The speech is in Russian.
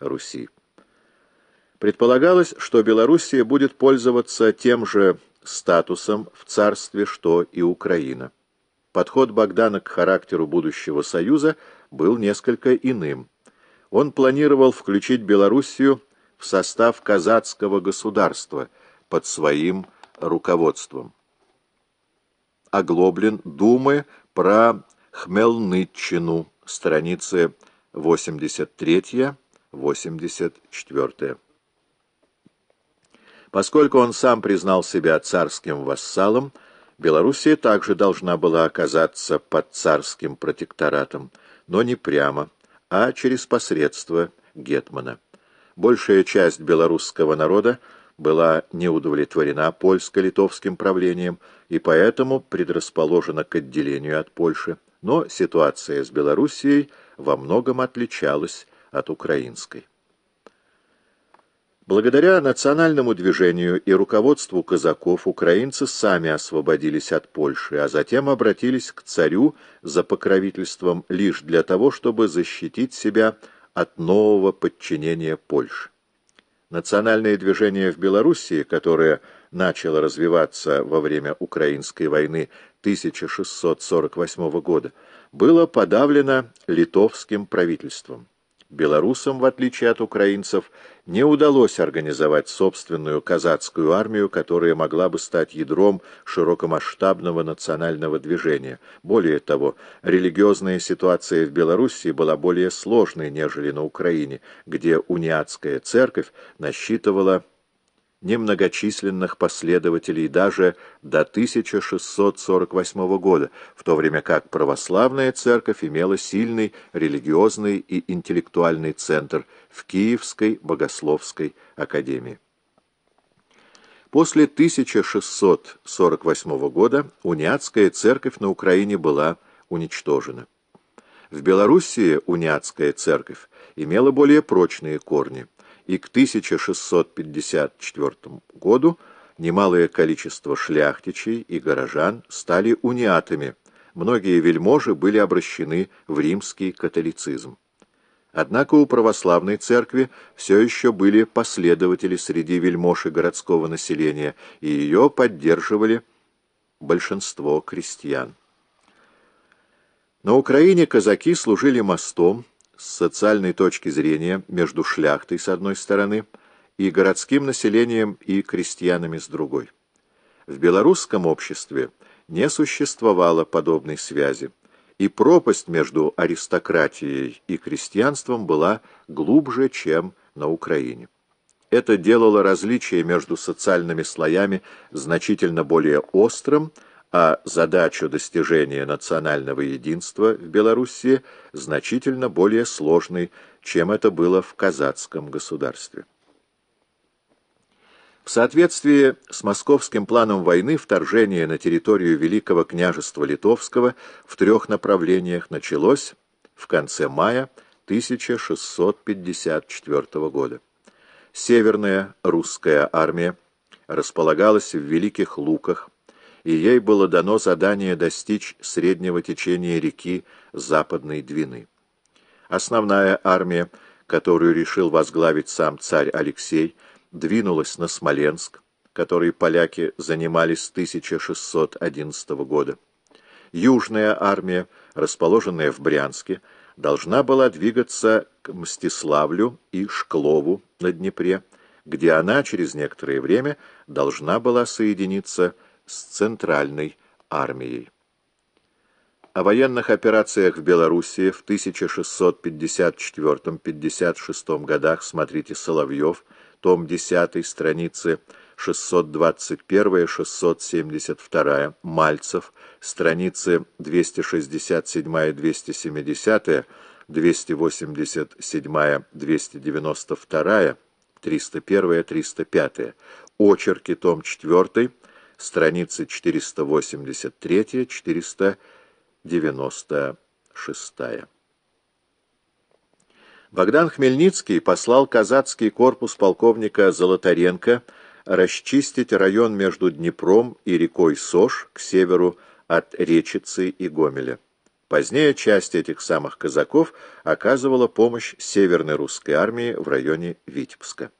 Руси. Предполагалось, что Белоруссия будет пользоваться тем же статусом в царстве, что и Украина. Подход Богдана к характеру будущего союза был несколько иным. Он планировал включить Белоруссию в состав казацкого государства под своим руководством. Оглоблен Думы про Хмелнытчину, страницы 83-84. Поскольку он сам признал себя царским вассалом, Белоруссия также должна была оказаться под царским протекторатом, но не прямо, а через посредство Гетмана. Большая часть белорусского народа была не удовлетворена польско-литовским правлением и поэтому предрасположена к отделению от Польши, но ситуация с Белоруссией во многом отличалась от украинской. Благодаря национальному движению и руководству казаков украинцы сами освободились от Польши, а затем обратились к царю за покровительством лишь для того, чтобы защитить себя от нового подчинения Польши. Национальное движение в Белоруссии, которое начало развиваться во время Украинской войны 1648 года, было подавлено литовским правительством. Белорусам, в отличие от украинцев, не удалось организовать собственную казацкую армию, которая могла бы стать ядром широкомасштабного национального движения. Более того, религиозная ситуация в Белоруссии была более сложной, нежели на Украине, где униатская церковь насчитывала немногочисленных последователей даже до 1648 года, в то время как православная церковь имела сильный религиозный и интеллектуальный центр в Киевской богословской академии. После 1648 года униатская церковь на Украине была уничтожена. В Белоруссии униатская церковь имела более прочные корни – и к 1654 году немалое количество шляхтичей и горожан стали униатами, многие вельможи были обращены в римский католицизм. Однако у православной церкви все еще были последователи среди вельмож и городского населения, и ее поддерживали большинство крестьян. На Украине казаки служили мостом с социальной точки зрения между шляхтой с одной стороны и городским населением и крестьянами с другой. В белорусском обществе не существовало подобной связи, и пропасть между аристократией и крестьянством была глубже, чем на Украине. Это делало различие между социальными слоями значительно более острым, а задачу достижения национального единства в Белоруссии значительно более сложной, чем это было в казацком государстве. В соответствии с московским планом войны вторжение на территорию Великого княжества Литовского в трех направлениях началось в конце мая 1654 года. Северная русская армия располагалась в Великих Луках, и ей было дано задание достичь среднего течения реки Западной Двины. Основная армия, которую решил возглавить сам царь Алексей, двинулась на Смоленск, который поляки занимали с 1611 года. Южная армия, расположенная в Брянске, должна была двигаться к Мстиславлю и Шклову на Днепре, где она через некоторое время должна была соединиться с с Центральной армией. О военных операциях в Белоруссии в 1654-56 годах смотрите Соловьев, том 10, страницы 621-672, Мальцев, страницы 267-270, 287-292, 301-305, очерки, том 4, страницы 480-496. Богдан Хмельницкий послал казацкий корпус полковника Золотаренко расчистить район между Днепром и рекой Сош к северу от Речицы и Гомеля. Позднее часть этих самых казаков оказывала помощь Северной русской армии в районе Витебска.